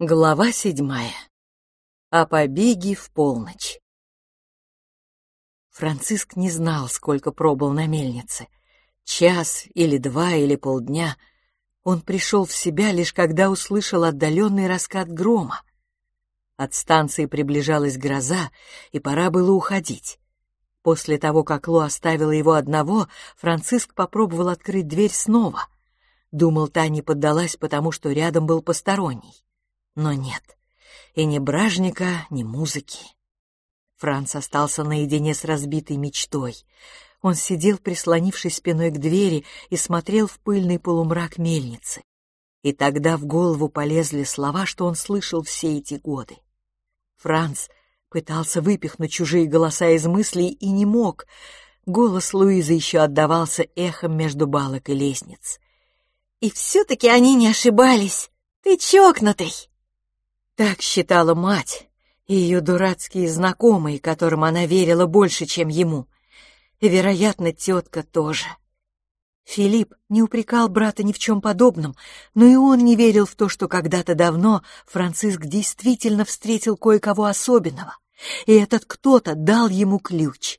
Глава седьмая. О побеге в полночь. Франциск не знал, сколько пробыл на мельнице. Час или два или полдня. Он пришел в себя лишь когда услышал отдаленный раскат грома. От станции приближалась гроза, и пора было уходить. После того, как Ло оставила его одного, Франциск попробовал открыть дверь снова. Думал, та не поддалась, потому что рядом был посторонний. Но нет. И ни бражника, ни музыки. Франц остался наедине с разбитой мечтой. Он сидел, прислонившись спиной к двери, и смотрел в пыльный полумрак мельницы. И тогда в голову полезли слова, что он слышал все эти годы. Франц пытался выпихнуть чужие голоса из мыслей и не мог. Голос Луизы еще отдавался эхом между балок и лестниц. «И все-таки они не ошибались. Ты чокнутый!» Так считала мать и ее дурацкие знакомые, которым она верила больше, чем ему. И, вероятно, тетка тоже. Филипп не упрекал брата ни в чем подобном, но и он не верил в то, что когда-то давно Франциск действительно встретил кое-кого особенного, и этот кто-то дал ему ключ.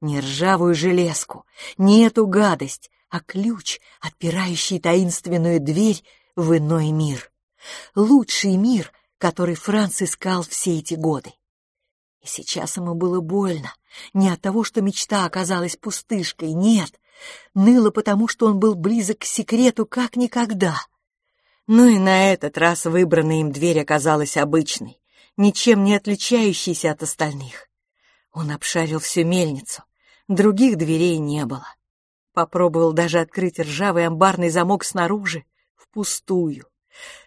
Не ржавую железку, не эту гадость, а ключ, отпирающий таинственную дверь в иной мир. Лучший мир, который Франц искал все эти годы. И сейчас ему было больно. Не от того, что мечта оказалась пустышкой, нет. Ныло потому, что он был близок к секрету как никогда. Ну и на этот раз выбранная им дверь оказалась обычной, ничем не отличающейся от остальных. Он обшарил всю мельницу. Других дверей не было. Попробовал даже открыть ржавый амбарный замок снаружи, впустую.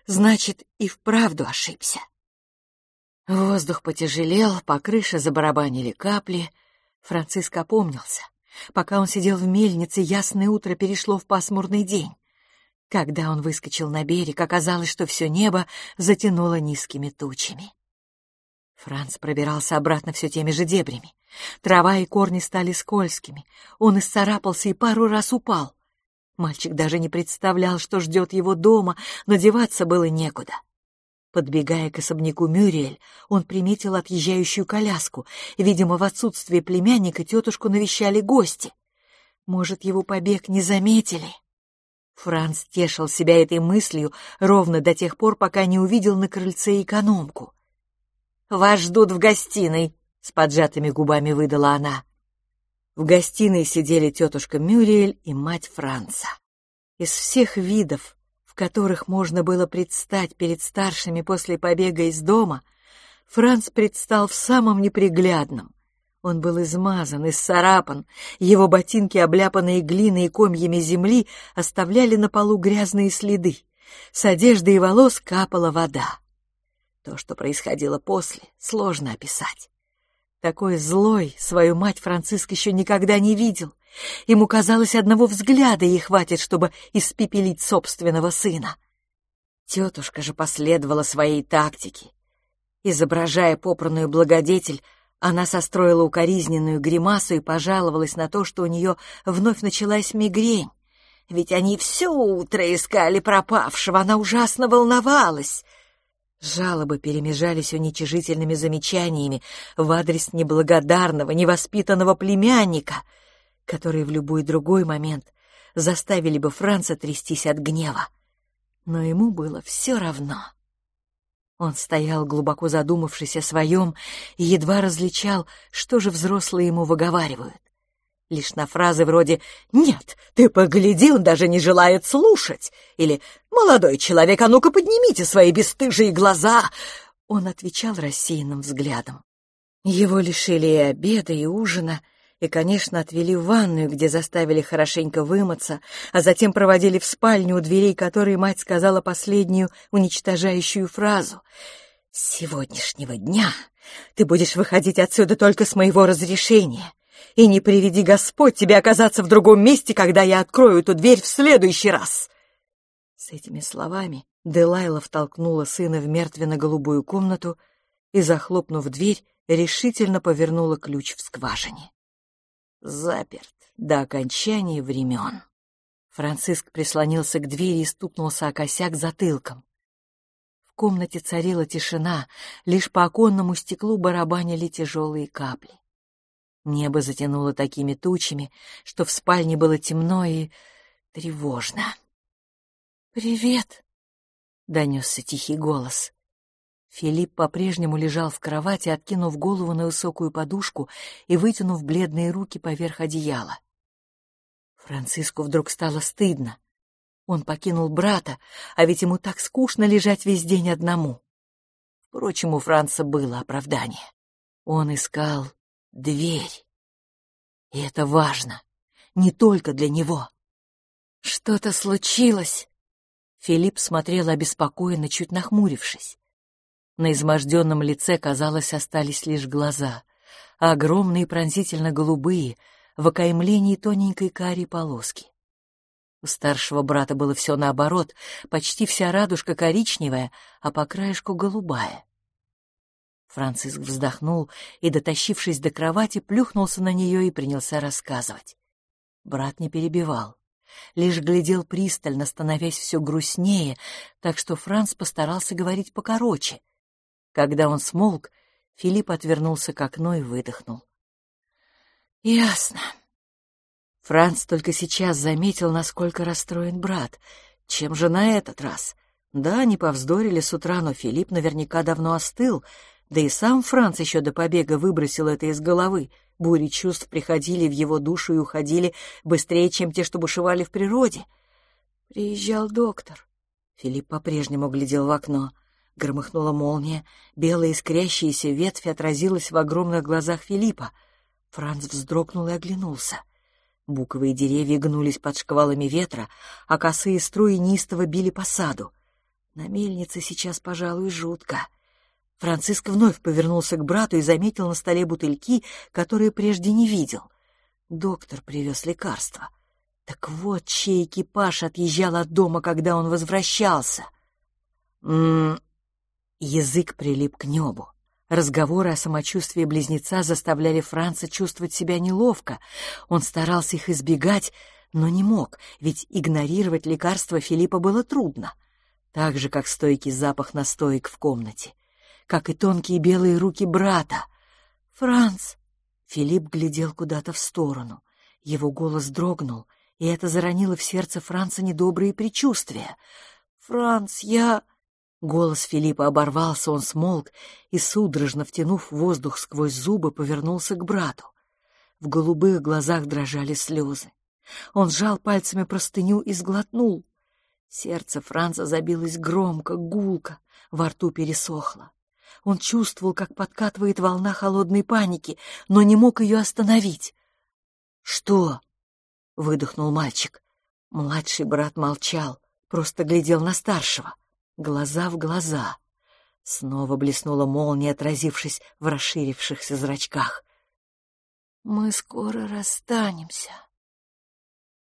Значит, и вправду ошибся. Воздух потяжелел, по крыше забарабанили капли. Франциск опомнился. Пока он сидел в мельнице, ясное утро перешло в пасмурный день. Когда он выскочил на берег, оказалось, что все небо затянуло низкими тучами. Франц пробирался обратно все теми же дебрями. Трава и корни стали скользкими. Он исцарапался и пару раз упал. Мальчик даже не представлял, что ждет его дома, но деваться было некуда. Подбегая к особняку Мюриэль, он приметил отъезжающую коляску. Видимо, в отсутствие племянника тетушку навещали гости. Может, его побег не заметили? Франц тешил себя этой мыслью ровно до тех пор, пока не увидел на крыльце экономку. «Вас ждут в гостиной», — с поджатыми губами выдала она. В гостиной сидели тетушка Мюриэль и мать Франца. Из всех видов, в которых можно было предстать перед старшими после побега из дома, Франц предстал в самом неприглядном. Он был измазан, исцарапан, его ботинки, обляпанные глиной и комьями земли, оставляли на полу грязные следы. С одежды и волос капала вода. То, что происходило после, сложно описать. Такой злой свою мать Франциск еще никогда не видел. Ему казалось, одного взгляда ей хватит, чтобы испепелить собственного сына. Тетушка же последовала своей тактике. Изображая попранную благодетель, она состроила укоризненную гримасу и пожаловалась на то, что у нее вновь началась мигрень. Ведь они все утро искали пропавшего, она ужасно волновалась — Жалобы перемежались уничижительными замечаниями в адрес неблагодарного, невоспитанного племянника, которые в любой другой момент заставили бы Франца трястись от гнева. Но ему было все равно. Он стоял, глубоко задумавшись о своем, и едва различал, что же взрослые ему выговаривают. Лишь на фразы вроде «Нет, ты погляди, он даже не желает слушать» или «Молодой человек, а ну-ка поднимите свои бесстыжие глаза!» Он отвечал рассеянным взглядом. Его лишили и обеда, и ужина, и, конечно, отвели в ванную, где заставили хорошенько вымыться, а затем проводили в спальню, у дверей которой мать сказала последнюю уничтожающую фразу. «С сегодняшнего дня ты будешь выходить отсюда только с моего разрешения и не приведи Господь тебе оказаться в другом месте, когда я открою эту дверь в следующий раз!» С этими словами Делайла втолкнула сына в мертвенно-голубую комнату и, захлопнув дверь, решительно повернула ключ в скважине. Заперт до окончания времен. Франциск прислонился к двери и стукнулся о косяк затылком. В комнате царила тишина, лишь по оконному стеклу барабанили тяжелые капли. Небо затянуло такими тучами, что в спальне было темно и тревожно. «Привет!» — донесся тихий голос. Филипп по-прежнему лежал в кровати, откинув голову на высокую подушку и вытянув бледные руки поверх одеяла. Франциску вдруг стало стыдно. Он покинул брата, а ведь ему так скучно лежать весь день одному. Впрочем, у Франца было оправдание. Он искал дверь. И это важно, не только для него. Что-то случилось. Филипп смотрел обеспокоенно, чуть нахмурившись. На изможденном лице, казалось, остались лишь глаза, а огромные пронзительно-голубые, в окаймлении тоненькой карей полоски. У старшего брата было все наоборот, почти вся радужка коричневая, а по краешку голубая. Франциск вздохнул и, дотащившись до кровати, плюхнулся на нее и принялся рассказывать. Брат не перебивал, лишь глядел пристально, становясь все грустнее, так что Франц постарался говорить покороче. Когда он смолк, Филипп отвернулся к окну и выдохнул. «Ясно», Франц только сейчас заметил, насколько расстроен брат. Чем же на этот раз? Да, они повздорили с утра, но Филипп наверняка давно остыл, да и сам Франц еще до побега выбросил это из головы. Бури чувств приходили в его душу и уходили быстрее, чем те, что бушевали в природе. Приезжал доктор. Филипп по-прежнему глядел в окно. Громыхнула молния, белая искрящаяся ветвь отразилась в огромных глазах Филиппа. Франц вздрогнул и оглянулся — Буковые деревья гнулись под шквалами ветра, а косые струи неистово били по саду. На мельнице сейчас, пожалуй, жутко. Франциск вновь повернулся к брату и заметил на столе бутыльки, которые прежде не видел. Доктор привез лекарства. Так вот, чей экипаж отъезжал от дома, когда он возвращался. М -м -м. Язык прилип к небу. Разговоры о самочувствии близнеца заставляли Франца чувствовать себя неловко. Он старался их избегать, но не мог, ведь игнорировать лекарства Филиппа было трудно. Так же, как стойкий запах настоек в комнате. Как и тонкие белые руки брата. «Франц!» Филипп глядел куда-то в сторону. Его голос дрогнул, и это заронило в сердце Франца недобрые предчувствия. «Франц, я...» Голос Филиппа оборвался, он смолк и, судорожно втянув воздух сквозь зубы, повернулся к брату. В голубых глазах дрожали слезы. Он сжал пальцами простыню и сглотнул. Сердце Франца забилось громко, гулко, во рту пересохло. Он чувствовал, как подкатывает волна холодной паники, но не мог ее остановить. «Что?» — выдохнул мальчик. Младший брат молчал, просто глядел на старшего глаза в глаза. Снова блеснула молния, отразившись в расширившихся зрачках. «Мы скоро расстанемся».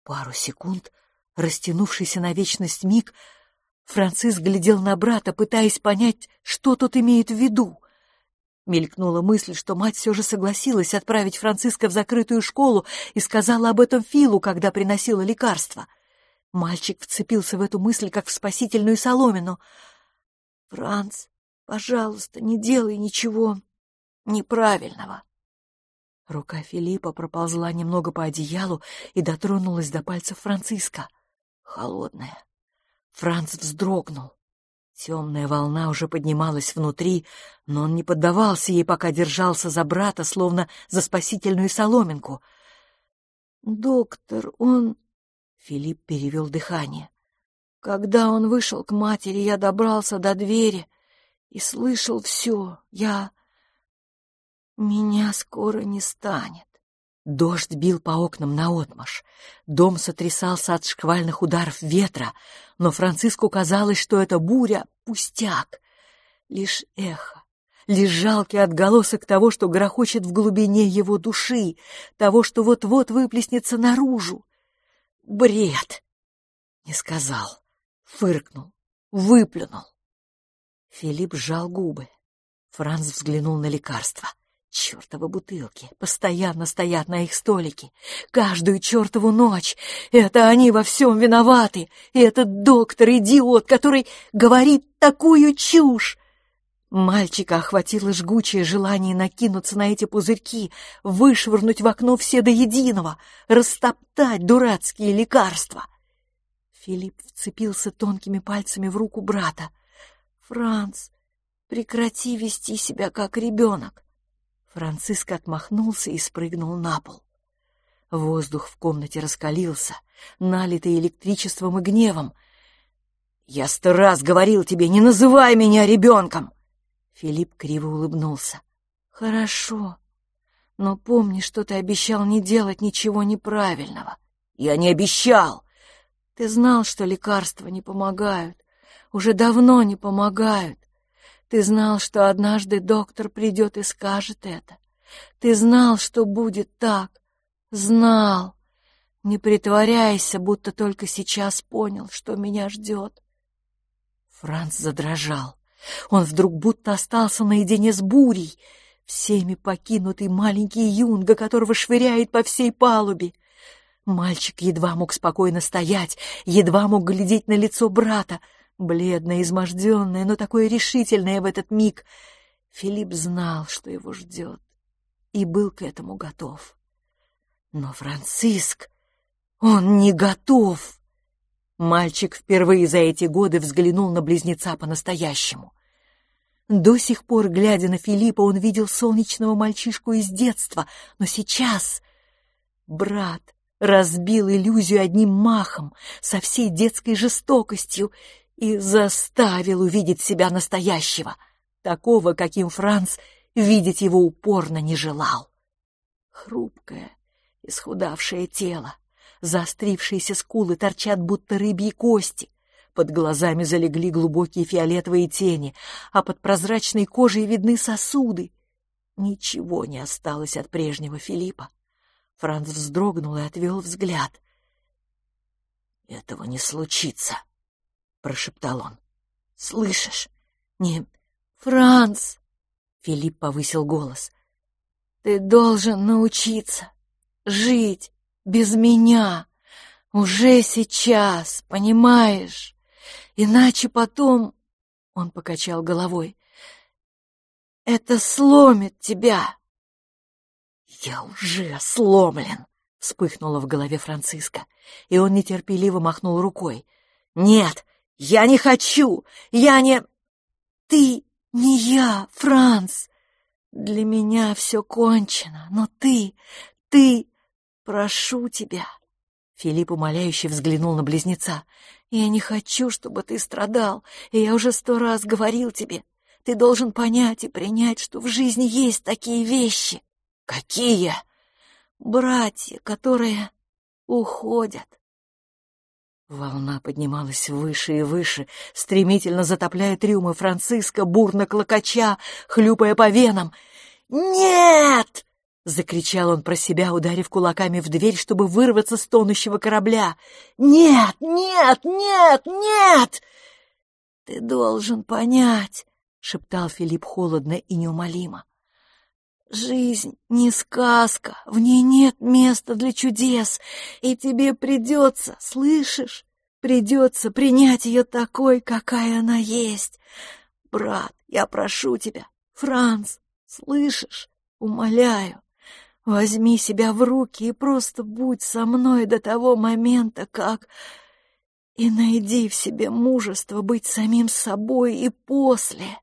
Пару секунд, растянувшийся на вечность миг, Франциск глядел на брата, пытаясь понять, что тот имеет в виду. Мелькнула мысль, что мать все же согласилась отправить Франциска в закрытую школу и сказала об этом Филу, когда приносила лекарства. Мальчик вцепился в эту мысль, как в спасительную соломину. «Франц, пожалуйста, не делай ничего неправильного». Рука Филиппа проползла немного по одеялу и дотронулась до пальцев Франциска. Холодная. Франц вздрогнул. Темная волна уже поднималась внутри, но он не поддавался ей, пока держался за брата, словно за спасительную соломинку. «Доктор, он...» Филипп перевел дыхание. Когда он вышел к матери, я добрался до двери и слышал все. Я... Меня скоро не станет. Дождь бил по окнам наотмашь. Дом сотрясался от шквальных ударов ветра, но Франциску казалось, что это буря — пустяк. Лишь эхо, лишь жалкий отголосок того, что грохочет в глубине его души, того, что вот-вот выплеснется наружу. Бред! Не сказал. Фыркнул. Выплюнул. Филипп сжал губы. Франц взглянул на лекарство. Чёртовы бутылки постоянно стоят на их столике. Каждую чёртову ночь. Это они во всем виноваты. И этот доктор-идиот, который говорит такую чушь. Мальчика охватило жгучее желание накинуться на эти пузырьки, вышвырнуть в окно все до единого, растоптать дурацкие лекарства. Филипп вцепился тонкими пальцами в руку брата. «Франц, прекрати вести себя как ребенок!» Франциск отмахнулся и спрыгнул на пол. Воздух в комнате раскалился, налитый электричеством и гневом. «Я сто раз говорил тебе, не называй меня ребенком!» Филипп криво улыбнулся. «Хорошо, но помни, что ты обещал не делать ничего неправильного». «Я не обещал!» «Ты знал, что лекарства не помогают. Уже давно не помогают. Ты знал, что однажды доктор придет и скажет это. Ты знал, что будет так. Знал. Не притворяйся, будто только сейчас понял, что меня ждет». Франц задрожал. Он вдруг будто остался наедине с бурей, всеми покинутый маленький юнга, которого швыряет по всей палубе. Мальчик едва мог спокойно стоять, едва мог глядеть на лицо брата, бледное, изможденное, но такое решительное в этот миг. Филипп знал, что его ждет, и был к этому готов. Но Франциск, он не готов. Мальчик впервые за эти годы взглянул на близнеца по-настоящему. До сих пор, глядя на Филиппа, он видел солнечного мальчишку из детства, но сейчас брат разбил иллюзию одним махом, со всей детской жестокостью, и заставил увидеть себя настоящего, такого, каким Франц видеть его упорно не желал. Хрупкое, исхудавшее тело, заострившиеся скулы торчат, будто рыбьи кости, под глазами залегли глубокие фиолетовые тени, а под прозрачной кожей видны сосуды. Ничего не осталось от прежнего Филиппа. Франц вздрогнул и отвел взгляд. «Этого не случится», — прошептал он. «Слышишь? Не... Франц!» Филипп повысил голос. «Ты должен научиться жить без меня. Уже сейчас, понимаешь?» Иначе потом...» Он покачал головой. «Это сломит тебя!» «Я уже сломлен!» — вспыхнуло в голове Франциска, и он нетерпеливо махнул рукой. «Нет, я не хочу! Я не...» «Ты не я, Франц! Для меня все кончено, но ты, ты... Прошу тебя!» Филипп умоляюще взглянул на близнеца. «Я не хочу, чтобы ты страдал, и я уже сто раз говорил тебе. Ты должен понять и принять, что в жизни есть такие вещи». «Какие?» «Братья, которые уходят». Волна поднималась выше и выше, стремительно затопляя трюмы Франциска, бурно клокоча, хлюпая по венам. «Нет!» — закричал он про себя, ударив кулаками в дверь, чтобы вырваться с тонущего корабля. «Нет! Нет! Нет! Нет!» «Ты должен понять!» — шептал Филипп холодно и неумолимо. «Жизнь не сказка, в ней нет места для чудес, и тебе придется, слышишь, придется принять ее такой, какая она есть. Брат, я прошу тебя, Франц, слышишь, умоляю, Возьми себя в руки и просто будь со мной до того момента, как... И найди в себе мужество быть самим собой и после.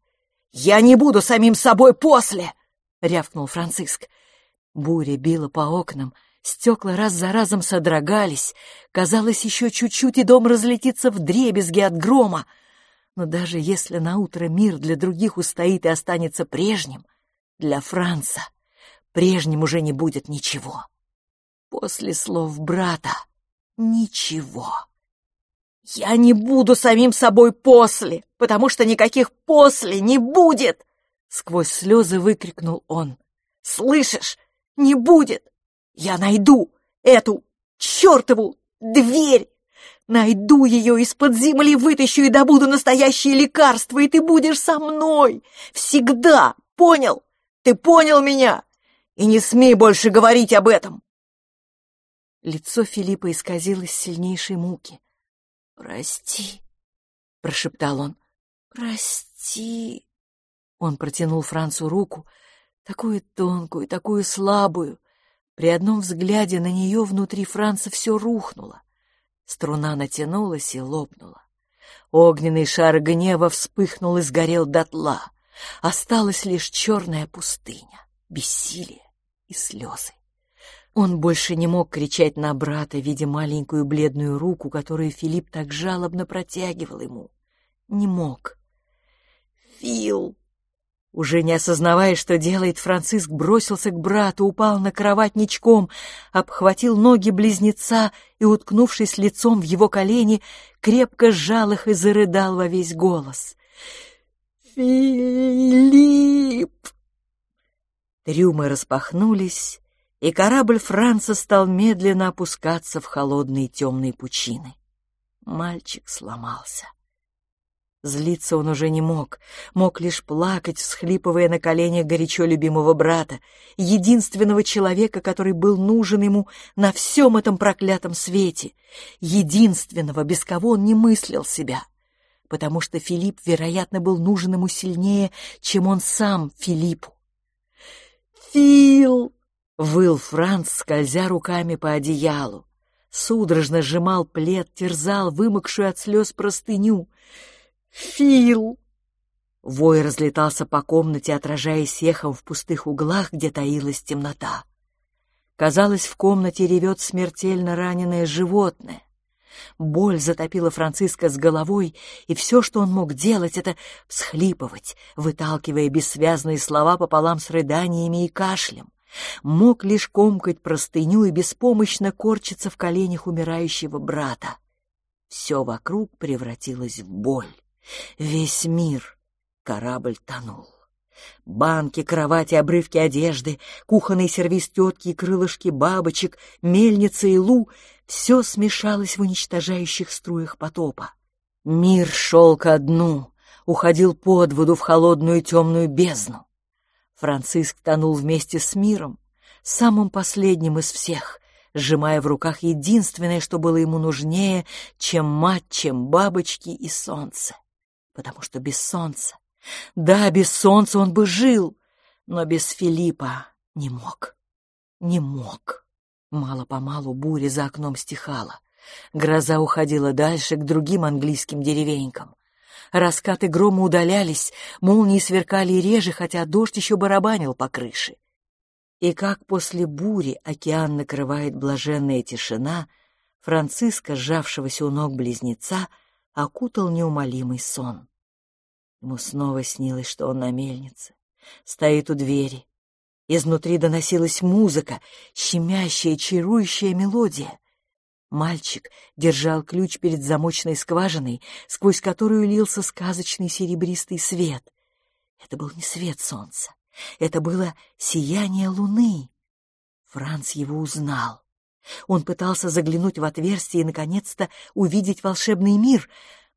«Я не буду самим собой после!» — рявкнул Франциск. Буря била по окнам, стекла раз за разом содрогались. Казалось, еще чуть-чуть, и дом разлетится в дребезги от грома. Но даже если наутро мир для других устоит и останется прежним, для Франца прежним уже не будет ничего. После слов брата ничего. «Я не буду самим собой после, потому что никаких после не будет!» Сквозь слезы выкрикнул он. «Слышишь? Не будет! Я найду эту чертову дверь! Найду ее из-под земли, вытащу и добуду настоящее лекарство, и ты будешь со мной! Всегда! Понял? Ты понял меня? И не смей больше говорить об этом!» Лицо Филиппа исказилось сильнейшей муки. «Прости», — прошептал он. «Прости». Он протянул Францу руку, такую тонкую, такую слабую. При одном взгляде на нее внутри Франца все рухнуло. Струна натянулась и лопнула. Огненный шар гнева вспыхнул и сгорел дотла. Осталась лишь черная пустыня, бессилие и слезы. Он больше не мог кричать на брата, видя маленькую бледную руку, которую Филипп так жалобно протягивал ему. Не мог. «Фил!» Уже не осознавая, что делает, Франциск бросился к брату, упал на кровать ничком, обхватил ноги близнеца и, уткнувшись лицом в его колени, крепко сжал их и зарыдал во весь голос. «Филипп!» Трюмы распахнулись, и корабль Франца стал медленно опускаться в холодные темные пучины. Мальчик сломался. Злиться он уже не мог, мог лишь плакать, всхлипывая на коленях горячо любимого брата, единственного человека, который был нужен ему на всем этом проклятом свете, единственного, без кого он не мыслил себя, потому что Филипп, вероятно, был нужен ему сильнее, чем он сам Филиппу. «Фил!» — выл Франц, скользя руками по одеялу. Судорожно сжимал плед, терзал вымокшую от слез простыню — Фил!» Вой разлетался по комнате, отражаясь эхом в пустых углах, где таилась темнота. Казалось, в комнате ревет смертельно раненое животное. Боль затопила Франциска с головой, и все, что он мог делать, это всхлипывать, выталкивая бессвязные слова пополам с рыданиями и кашлем. Мог лишь комкать простыню и беспомощно корчиться в коленях умирающего брата. Все вокруг превратилось в боль. Весь мир. Корабль тонул. Банки, кровати, обрывки одежды, кухонный сервиз тетки и крылышки бабочек, мельница и лу — все смешалось в уничтожающих струях потопа. Мир шел ко дну, уходил под воду в холодную темную бездну. Франциск тонул вместе с миром, самым последним из всех, сжимая в руках единственное, что было ему нужнее, чем мать, чем бабочки и солнце потому что без солнца... Да, без солнца он бы жил, но без Филиппа не мог. Не мог. Мало-помалу буря за окном стихала. Гроза уходила дальше, к другим английским деревенькам. Раскаты грома удалялись, молнии сверкали реже, хотя дождь еще барабанил по крыше. И как после бури океан накрывает блаженная тишина, Франциска, сжавшегося у ног близнеца, окутал неумолимый сон. Ему снова снилось, что он на мельнице, стоит у двери. Изнутри доносилась музыка, щемящая, чарующая мелодия. Мальчик держал ключ перед замочной скважиной, сквозь которую лился сказочный серебристый свет. Это был не свет солнца, это было сияние луны. Франц его узнал. Он пытался заглянуть в отверстие и, наконец-то, увидеть волшебный мир,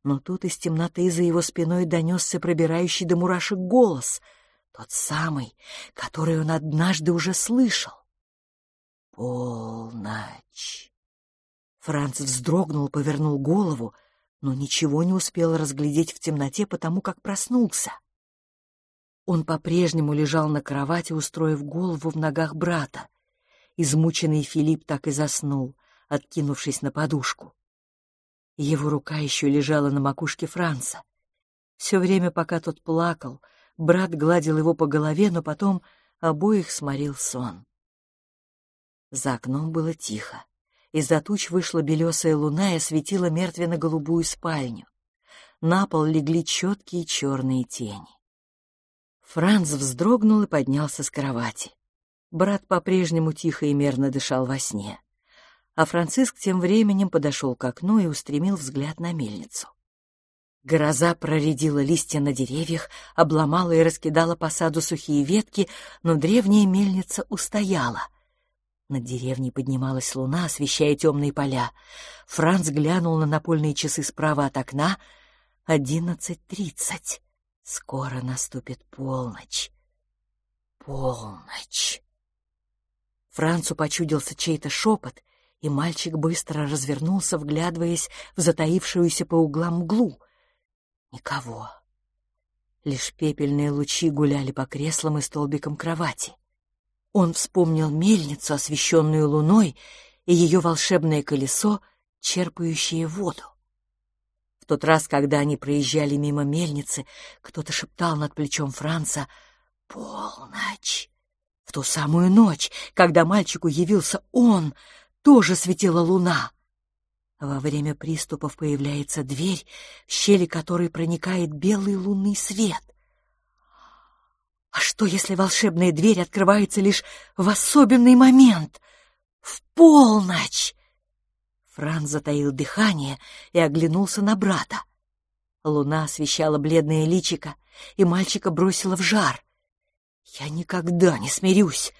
но тут из темноты за его спиной донесся пробирающий до мурашек голос, тот самый, который он однажды уже слышал. «Полночь!» Франц вздрогнул, повернул голову, но ничего не успел разглядеть в темноте, потому как проснулся. Он по-прежнему лежал на кровати, устроив голову в ногах брата. Измученный Филипп так и заснул, откинувшись на подушку. Его рука еще лежала на макушке Франца. Все время, пока тот плакал, брат гладил его по голове, но потом обоих сморил сон. За окном было тихо. Из-за туч вышла белесая луна и осветила мертвенно-голубую спальню. На пол легли четкие черные тени. Франц вздрогнул и поднялся с кровати. Брат по-прежнему тихо и мерно дышал во сне. А Франциск тем временем подошел к окну и устремил взгляд на мельницу. Гроза проредила листья на деревьях, обломала и раскидала по саду сухие ветки, но древняя мельница устояла. Над деревней поднималась луна, освещая темные поля. Франц глянул на напольные часы справа от окна. Одиннадцать тридцать. Скоро наступит полночь. полночь. Францу почудился чей-то шепот, и мальчик быстро развернулся, вглядываясь в затаившуюся по углам мглу. Никого. Лишь пепельные лучи гуляли по креслам и столбикам кровати. Он вспомнил мельницу, освещенную луной, и ее волшебное колесо, черпающее воду. В тот раз, когда они проезжали мимо мельницы, кто-то шептал над плечом Франца «Полночь!». Ту самую ночь, когда мальчику явился он, тоже светила луна. Во время приступов появляется дверь, в щели которой проникает белый лунный свет. А что, если волшебная дверь открывается лишь в особенный момент? В полночь! Франц затаил дыхание и оглянулся на брата. Луна освещала бледное личико, и мальчика бросила в жар. «Я никогда не смирюсь.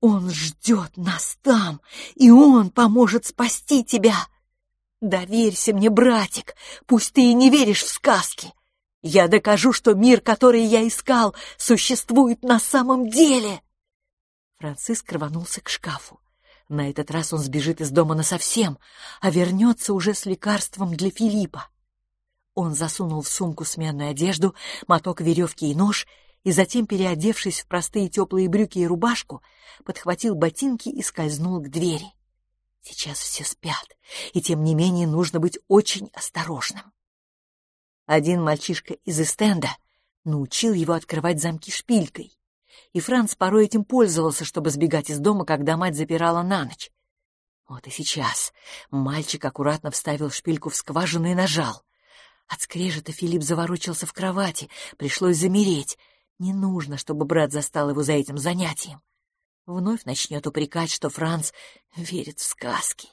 Он ждет нас там, и он поможет спасти тебя. Доверься мне, братик, пусть ты и не веришь в сказки. Я докажу, что мир, который я искал, существует на самом деле». Франциск рванулся к шкафу. На этот раз он сбежит из дома насовсем, а вернется уже с лекарством для Филиппа. Он засунул в сумку сменную одежду, моток веревки и нож, и затем, переодевшись в простые теплые брюки и рубашку, подхватил ботинки и скользнул к двери. Сейчас все спят, и тем не менее нужно быть очень осторожным. Один мальчишка из Эстенда научил его открывать замки шпилькой и Франц порой этим пользовался, чтобы сбегать из дома, когда мать запирала на ночь. Вот и сейчас мальчик аккуратно вставил шпильку в скважину и нажал. От скрежета Филипп заворочился в кровати, пришлось замереть. Не нужно, чтобы брат застал его за этим занятием. Вновь начнет упрекать, что Франц верит в сказки.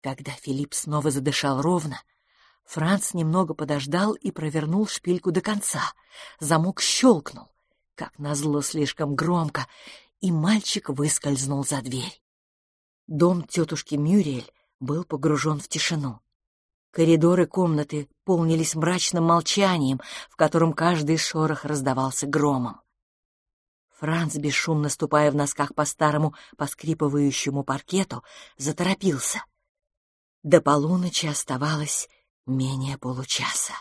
Когда Филипп снова задышал ровно, Франц немного подождал и провернул шпильку до конца. Замок щелкнул как назло слишком громко, и мальчик выскользнул за дверь. Дом тетушки Мюриэль был погружен в тишину. Коридоры комнаты полнились мрачным молчанием, в котором каждый шорох раздавался громом. Франц, бесшумно ступая в носках по старому поскрипывающему паркету, заторопился. До полуночи оставалось менее получаса.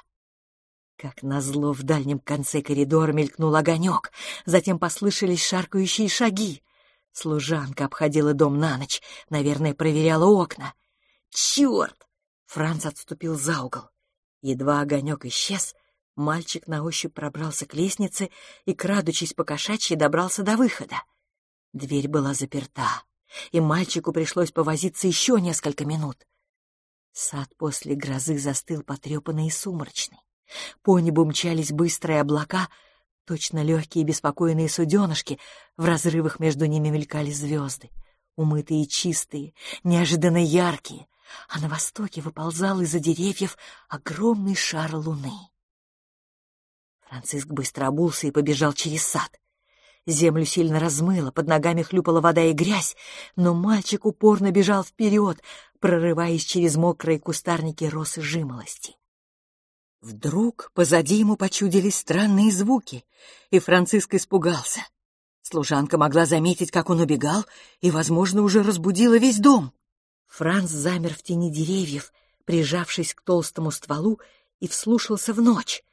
Как назло, в дальнем конце коридора мелькнул огонек, затем послышались шаркающие шаги. Служанка обходила дом на ночь, наверное, проверяла окна. «Черт!» Франц отступил за угол. Едва огонек исчез, мальчик на ощупь пробрался к лестнице и, крадучись по кошачьи, добрался до выхода. Дверь была заперта, и мальчику пришлось повозиться еще несколько минут. Сад после грозы застыл потрепанный и сумрачный. По небу мчались быстрые облака, точно легкие беспокойные суденышки, в разрывах между ними мелькали звезды, умытые и чистые, неожиданно яркие, а на востоке выползал из-за деревьев огромный шар луны. Франциск быстро обулся и побежал через сад. Землю сильно размыло, под ногами хлюпала вода и грязь, но мальчик упорно бежал вперед, прорываясь через мокрые кустарники росы жимолости. Вдруг позади ему почудились странные звуки, и Франциск испугался. Служанка могла заметить, как он убегал, и, возможно, уже разбудила весь дом. Франц замер в тени деревьев, прижавшись к толстому стволу, и вслушался в ночь.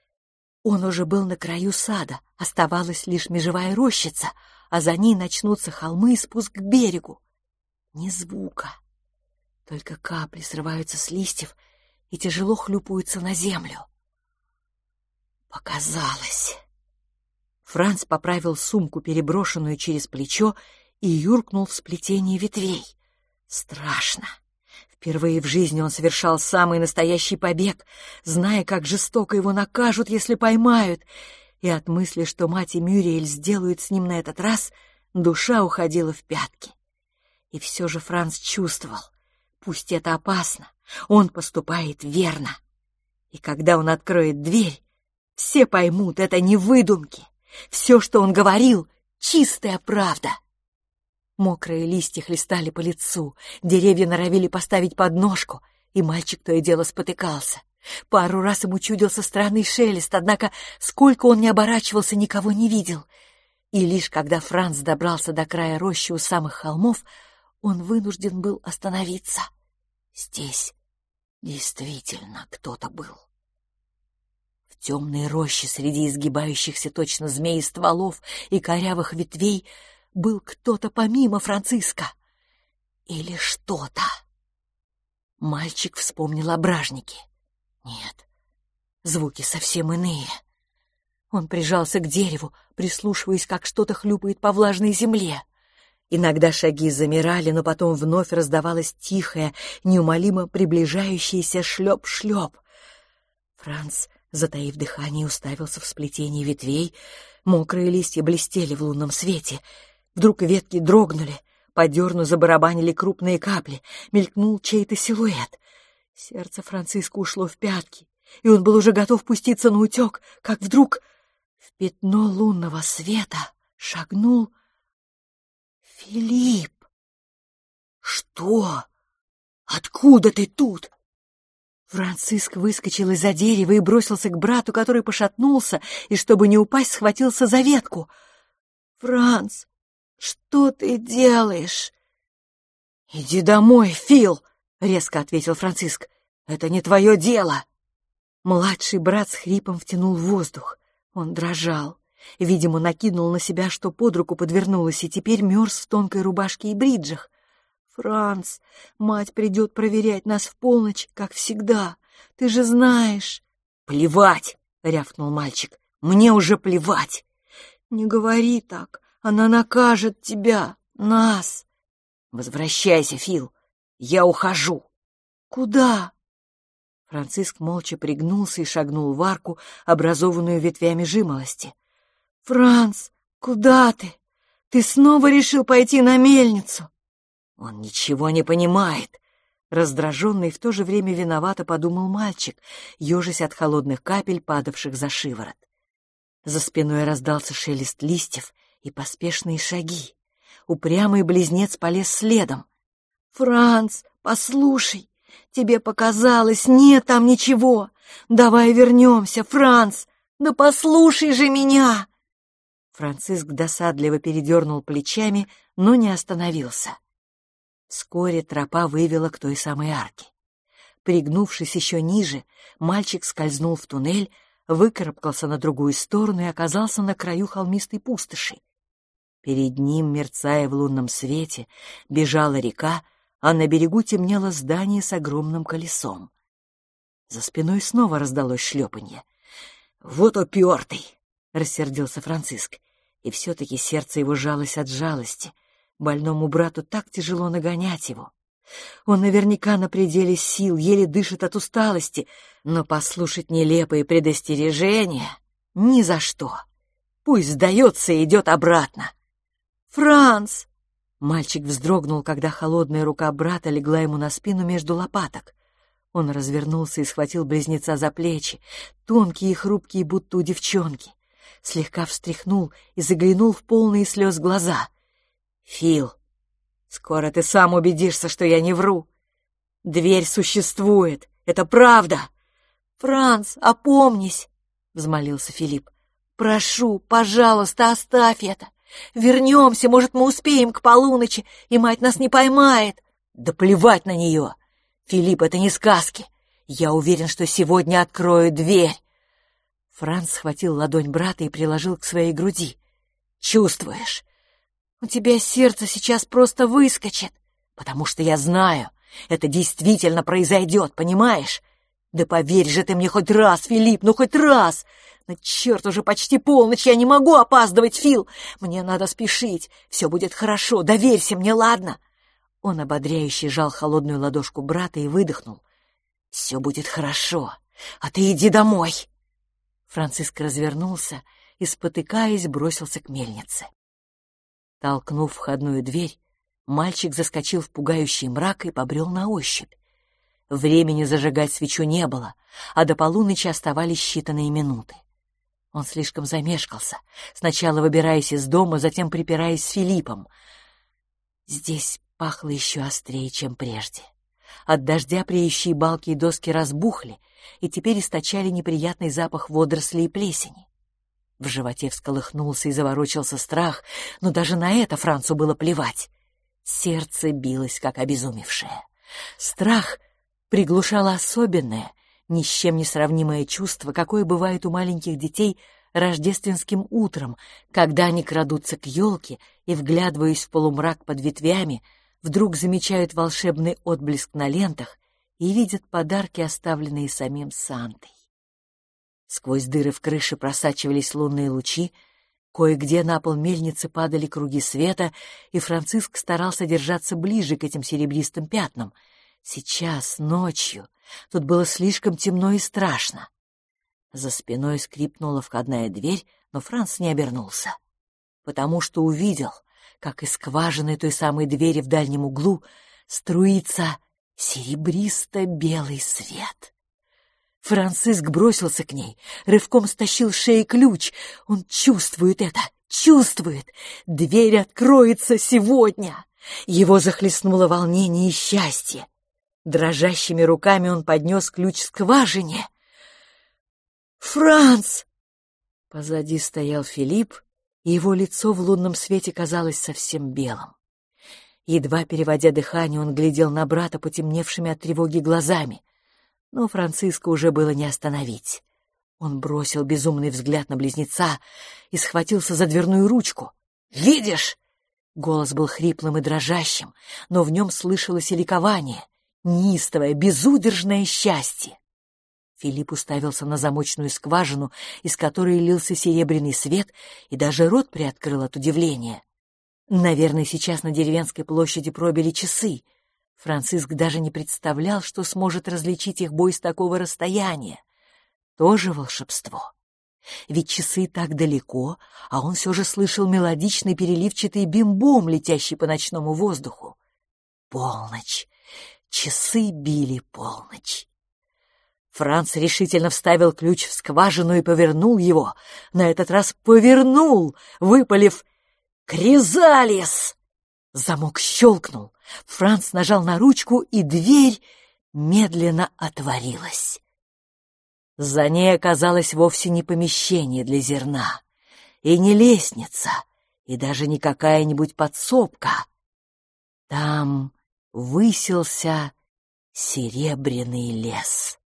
Он уже был на краю сада, оставалась лишь межевая рощица, а за ней начнутся холмы и спуск к берегу. Ни звука, только капли срываются с листьев и тяжело хлюпаются на землю. Показалось. Франц поправил сумку, переброшенную через плечо, и юркнул в сплетение ветвей. Страшно. Впервые в жизни он совершал самый настоящий побег, зная, как жестоко его накажут, если поймают. И от мысли, что мать и Мюриэль сделают с ним на этот раз, душа уходила в пятки. И все же Франц чувствовал, пусть это опасно, он поступает верно. И когда он откроет дверь, все поймут, это не выдумки. Все, что он говорил, чистая правда. Мокрые листья хлестали по лицу, деревья норовили поставить подножку, и мальчик то и дело спотыкался. Пару раз ему чудился странный шелест, однако сколько он не оборачивался, никого не видел. И лишь когда Франц добрался до края рощи у самых холмов, он вынужден был остановиться. Здесь действительно кто-то был. В темной роще среди изгибающихся точно змей стволов и корявых ветвей был кто-то помимо Франциска. Или что-то. Мальчик вспомнил о бражнике. Нет, звуки совсем иные. Он прижался к дереву, прислушиваясь, как что-то хлюпает по влажной земле. Иногда шаги замирали, но потом вновь раздавалось тихое, неумолимо приближающееся шлеп-шлеп. Франц, затаив дыхание, уставился в сплетении ветвей. Мокрые листья блестели в лунном свете. Вдруг ветки дрогнули, по дерну забарабанили крупные капли, мелькнул чей-то силуэт. Сердце Франциска ушло в пятки, и он был уже готов пуститься на утек, как вдруг в пятно лунного света шагнул Филипп. «Что? Откуда ты тут?» Франциск выскочил из-за дерева и бросился к брату, который пошатнулся и, чтобы не упасть, схватился за ветку. «Франц, что ты делаешь?» «Иди домой, Фил!» — резко ответил Франциск. «Это не твое дело!» Младший брат с хрипом втянул воздух. Он дрожал. Видимо, накинул на себя, что под руку подвернулось, и теперь мерз в тонкой рубашке и бриджах. «Франц, мать придет проверять нас в полночь, как всегда. Ты же знаешь». «Плевать!» — рявкнул мальчик. «Мне уже плевать!» «Не говори так. Она накажет тебя, нас!» «Возвращайся, Фил. Я ухожу». «Куда?» Франциск молча пригнулся и шагнул в арку, образованную ветвями жимолости. «Франц, куда ты? Ты снова решил пойти на мельницу?» «Он ничего не понимает», — раздраженный в то же время виновато подумал мальчик, ежась от холодных капель, падавших за шиворот. За спиной раздался шелест листьев и поспешные шаги. Упрямый близнец полез следом. «Франц, послушай, тебе показалось, нет там ничего. Давай вернемся, Франц, да послушай же меня!» Франциск досадливо передернул плечами, но не остановился. Вскоре тропа вывела к той самой арке. Пригнувшись еще ниже, мальчик скользнул в туннель, выкарабкался на другую сторону и оказался на краю холмистой пустоши. Перед ним, мерцая в лунном свете, бежала река, а на берегу темнело здание с огромным колесом. За спиной снова раздалось шлепанье. «Вот упертый!» — рассердился Франциск и все-таки сердце его жалось от жалости. Больному брату так тяжело нагонять его. Он наверняка на пределе сил, еле дышит от усталости, но послушать нелепые предостережения — ни за что. Пусть сдается и идет обратно. «Франц!» Мальчик вздрогнул, когда холодная рука брата легла ему на спину между лопаток. Он развернулся и схватил близнеца за плечи, тонкие и хрупкие, будто у девчонки слегка встряхнул и заглянул в полные слез глаза. «Фил, скоро ты сам убедишься, что я не вру. Дверь существует, это правда!» «Франц, опомнись!» — взмолился Филипп. «Прошу, пожалуйста, оставь это. Вернемся, может, мы успеем к полуночи, и мать нас не поймает». «Да плевать на нее! Филипп, это не сказки. Я уверен, что сегодня открою дверь. Франц схватил ладонь брата и приложил к своей груди. «Чувствуешь? У тебя сердце сейчас просто выскочит, потому что я знаю, это действительно произойдет, понимаешь? Да поверь же ты мне хоть раз, Филипп, ну хоть раз! Но черт, уже почти полночь, я не могу опаздывать, Фил! Мне надо спешить, все будет хорошо, доверься мне, ладно?» Он ободряюще жал холодную ладошку брата и выдохнул. «Все будет хорошо, а ты иди домой!» Франциск развернулся и, спотыкаясь, бросился к мельнице. Толкнув входную дверь, мальчик заскочил в пугающий мрак и побрел на ощупь. Времени зажигать свечу не было, а до полуночи оставались считанные минуты. Он слишком замешкался, сначала выбираясь из дома, затем припираясь с Филиппом. Здесь пахло еще острее, чем прежде. От дождя приющие балки и доски разбухли и теперь источали неприятный запах водорослей и плесени. В животе всколыхнулся и заворочился страх, но даже на это Францу было плевать. Сердце билось, как обезумевшее. Страх приглушало особенное, ни с чем не сравнимое чувство, какое бывает у маленьких детей рождественским утром, когда они крадутся к елке и, вглядываясь в полумрак под ветвями, вдруг замечают волшебный отблеск на лентах и видят подарки, оставленные самим Сантой. Сквозь дыры в крыше просачивались лунные лучи, кое-где на пол мельницы падали круги света, и Франциск старался держаться ближе к этим серебристым пятнам. Сейчас, ночью, тут было слишком темно и страшно. За спиной скрипнула входная дверь, но Франц не обернулся, потому что увидел, как из скважины той самой двери в дальнем углу струится серебристо-белый свет. Франциск бросился к ней, рывком стащил с шеи ключ. Он чувствует это, чувствует. Дверь откроется сегодня. Его захлестнуло волнение и счастье. Дрожащими руками он поднес ключ к скважине. «Франц!» Позади стоял Филипп, и его лицо в лунном свете казалось совсем белым. Едва переводя дыхание, он глядел на брата потемневшими от тревоги глазами — но Франциско уже было не остановить. Он бросил безумный взгляд на близнеца и схватился за дверную ручку. «Видишь?» Голос был хриплым и дрожащим, но в нем слышалось и ликование, неистовое, безудержное счастье. Филипп уставился на замочную скважину, из которой лился серебряный свет, и даже рот приоткрыл от удивления. Наверное, сейчас на деревенской площади пробили часы. Франциск даже не представлял, что сможет различить их бой с такого расстояния. Тоже волшебство. Ведь часы так далеко, а он все же слышал мелодичный переливчатый бим-бом, летящий по ночному воздуху. Полночь. Часы били полночь. Франц решительно вставил ключ в скважину и повернул его. На этот раз повернул, выпалив «Кризалис!» Замок щелкнул. Франц нажал на ручку, и дверь медленно отворилась. За ней оказалось вовсе не помещение для зерна, и не лестница, и даже не какая-нибудь подсобка. Там высился серебряный лес.